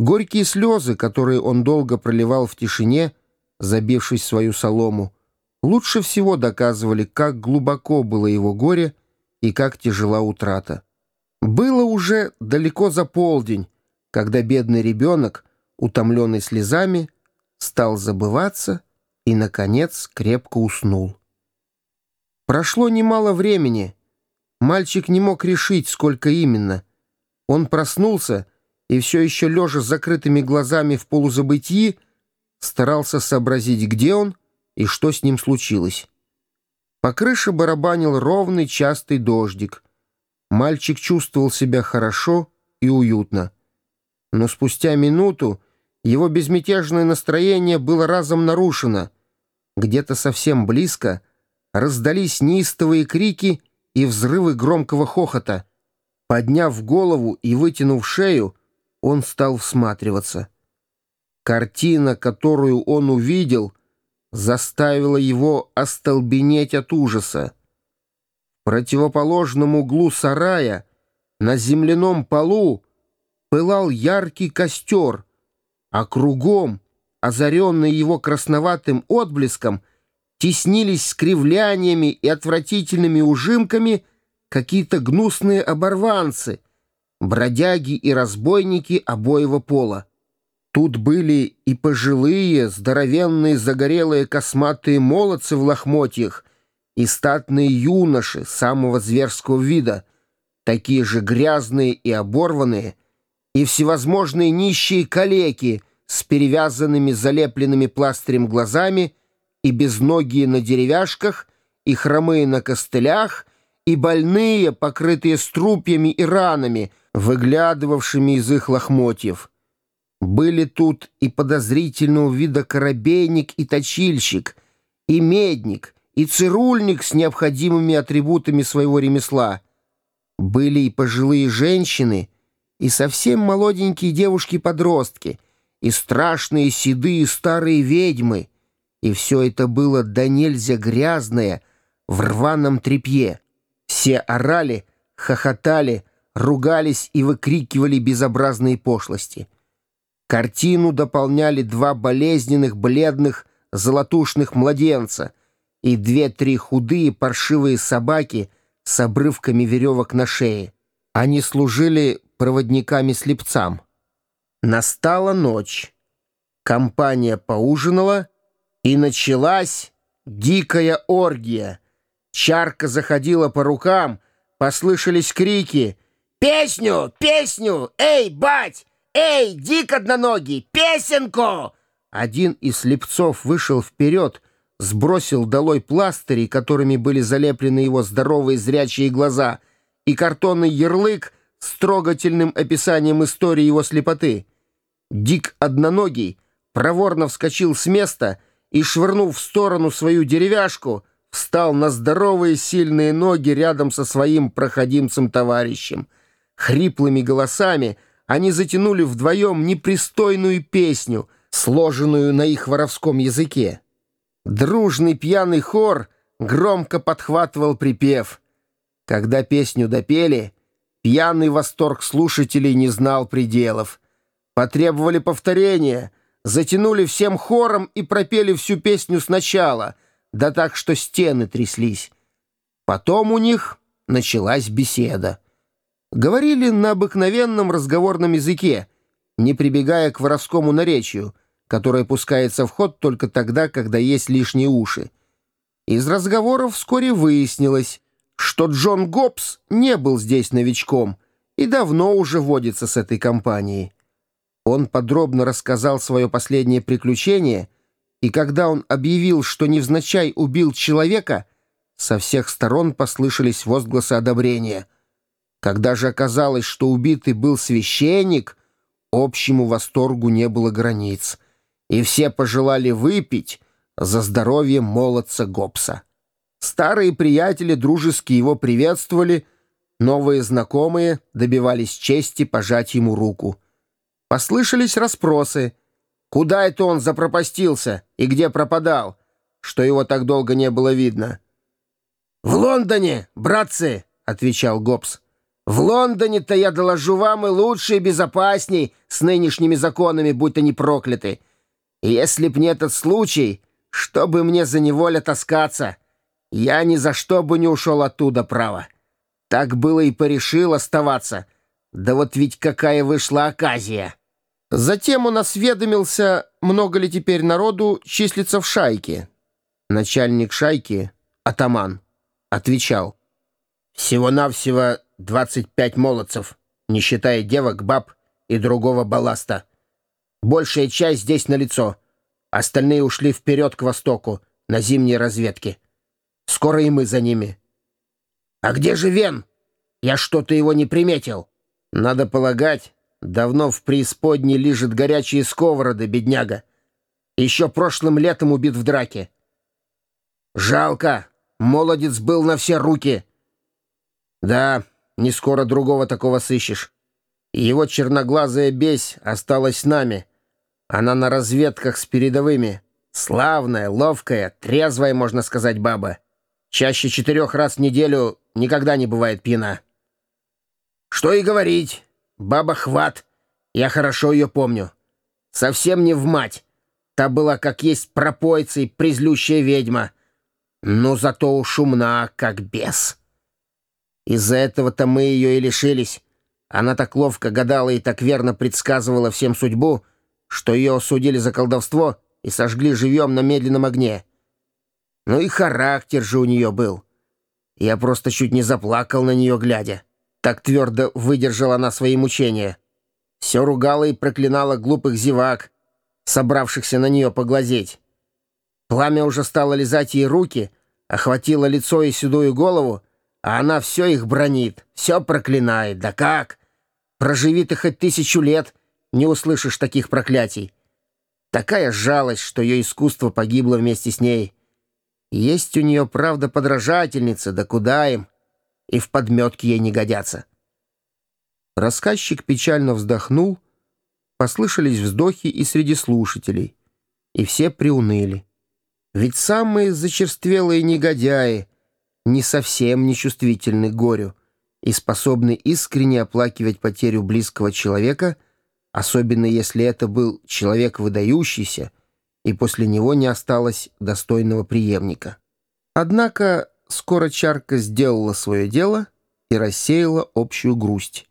Горькие слезы, которые он долго проливал в тишине, забившись в свою солому, лучше всего доказывали, как глубоко было его горе и как тяжела утрата. Было уже далеко за полдень, когда бедный ребенок, утомленный слезами, стал забываться и, наконец, крепко уснул. Прошло немало времени. Мальчик не мог решить, сколько именно. Он проснулся и все еще лежа с закрытыми глазами в полузабытии, старался сообразить, где он и что с ним случилось. По крыше барабанил ровный частый дождик. Мальчик чувствовал себя хорошо и уютно. Но спустя минуту его безмятежное настроение было разом нарушено. Где-то совсем близко раздались неистовые крики и взрывы громкого хохота. Подняв голову и вытянув шею, он стал всматриваться. Картина, которую он увидел, заставила его остолбенеть от ужаса. В противоположном углу сарая, на земляном полу, пылал яркий костер — а кругом, озаренные его красноватым отблеском, теснились скривляниями и отвратительными ужимками какие-то гнусные оборванцы, бродяги и разбойники обоего пола. Тут были и пожилые, здоровенные, загорелые косматые молодцы в лохмотьях, и статные юноши самого зверского вида, такие же грязные и оборванные, и всевозможные нищие калеки с перевязанными залепленными пластырем глазами и безногие на деревяшках, и хромые на костылях, и больные, покрытые струпьями и ранами, выглядывавшими из их лохмотьев. Были тут и подозрительного вида корабейник и точильщик, и медник, и цирульник с необходимыми атрибутами своего ремесла. Были и пожилые женщины — и совсем молоденькие девушки-подростки, и страшные седые старые ведьмы, и все это было до нельзя грязное в рваном тряпье. Все орали, хохотали, ругались и выкрикивали безобразные пошлости. Картину дополняли два болезненных, бледных, золотушных младенца и две-три худые паршивые собаки с обрывками веревок на шее. Они служили проводниками-слепцам. Настала ночь. Компания поужинала, и началась дикая оргия. Чарка заходила по рукам, послышались крики «Песню! Песню! Эй, бать! Эй, дик одноногий! Песенку!» Один из слепцов вышел вперед, сбросил долой пластыри, которыми были залеплены его здоровые зрячие глаза, и картонный ярлык — с трогательным описанием истории его слепоты. Дик Одноногий проворно вскочил с места и, швырнув в сторону свою деревяшку, встал на здоровые сильные ноги рядом со своим проходимцем-товарищем. Хриплыми голосами они затянули вдвоем непристойную песню, сложенную на их воровском языке. Дружный пьяный хор громко подхватывал припев. Когда песню допели — Пьяный восторг слушателей не знал пределов. Потребовали повторения, затянули всем хором и пропели всю песню сначала, да так, что стены тряслись. Потом у них началась беседа. Говорили на обыкновенном разговорном языке, не прибегая к воровскому наречию, которое пускается в ход только тогда, когда есть лишние уши. Из разговоров вскоре выяснилось, что Джон Гоббс не был здесь новичком и давно уже водится с этой компанией. Он подробно рассказал свое последнее приключение, и когда он объявил, что невзначай убил человека, со всех сторон послышались возгласы одобрения. Когда же оказалось, что убитый был священник, общему восторгу не было границ, и все пожелали выпить за здоровье молодца Гоббса. Старые приятели дружески его приветствовали, новые знакомые добивались чести пожать ему руку. Послышались расспросы. Куда это он запропастился и где пропадал, что его так долго не было видно? «В Лондоне, братцы!» — отвечал Гоббс. В Лондоне-то, я доложу вам, и лучше, и безопасней с нынешними законами, будь они прокляты. И если б не этот случай, чтобы мне за неволя таскаться, я ни за что бы не ушел оттуда, право. Так было и порешил оставаться. Да вот ведь какая вышла оказия. Затем он осведомился, много ли теперь народу числится в шайке. Начальник шайки, атаман, отвечал. Всего-навсего 25 молодцев, не считая девок, баб и другого балласта. Большая часть здесь налицо. Остальные ушли вперед к востоку, на зимние разведки. Скоро и мы за ними. А где же Вен? Я что-то его не приметил. Надо полагать, давно в преисподней лежит горячие сковороды, бедняга. Еще прошлым летом убит в драке. Жалко, молодец был на все руки. Да, не скоро другого такого сыщешь. Его черноглазая бесь осталась с нами. Она на разведках с передовыми. Славная, ловкая, трезвая, можно сказать, баба. Чаще четырех раз в неделю никогда не бывает пьяна. Что и говорить, баба хват. Я хорошо ее помню. Совсем не в мать. Та была как есть пропойца и призлющая ведьма. Но зато уж умна, как бес. Из-за этого-то мы ее и лишились. Она так ловко гадала и так верно предсказывала всем судьбу, что ее осудили за колдовство и сожгли живьем на медленном огне. Ну и характер же у нее был. Я просто чуть не заплакал на нее, глядя. Так твердо выдержала она свои мучения. Все ругала и проклинала глупых зевак, собравшихся на нее поглазеть. Пламя уже стало лизать ей руки, охватило лицо и седую голову, а она все их бронит, все проклинает. Да как? Проживи ты хоть тысячу лет, не услышишь таких проклятий. Такая жалость, что ее искусство погибло вместе с ней. Есть у нее, правда, подражательница, да куда им? И в подметке ей не годятся. Рассказчик печально вздохнул, послышались вздохи и среди слушателей, и все приуныли. Ведь самые зачерствелые негодяи — не совсем нечувствительны к горю и способны искренне оплакивать потерю близкого человека, особенно если это был человек выдающийся, и после него не осталось достойного преемника. Однако скоро чарка сделала свое дело и рассеяла общую грусть.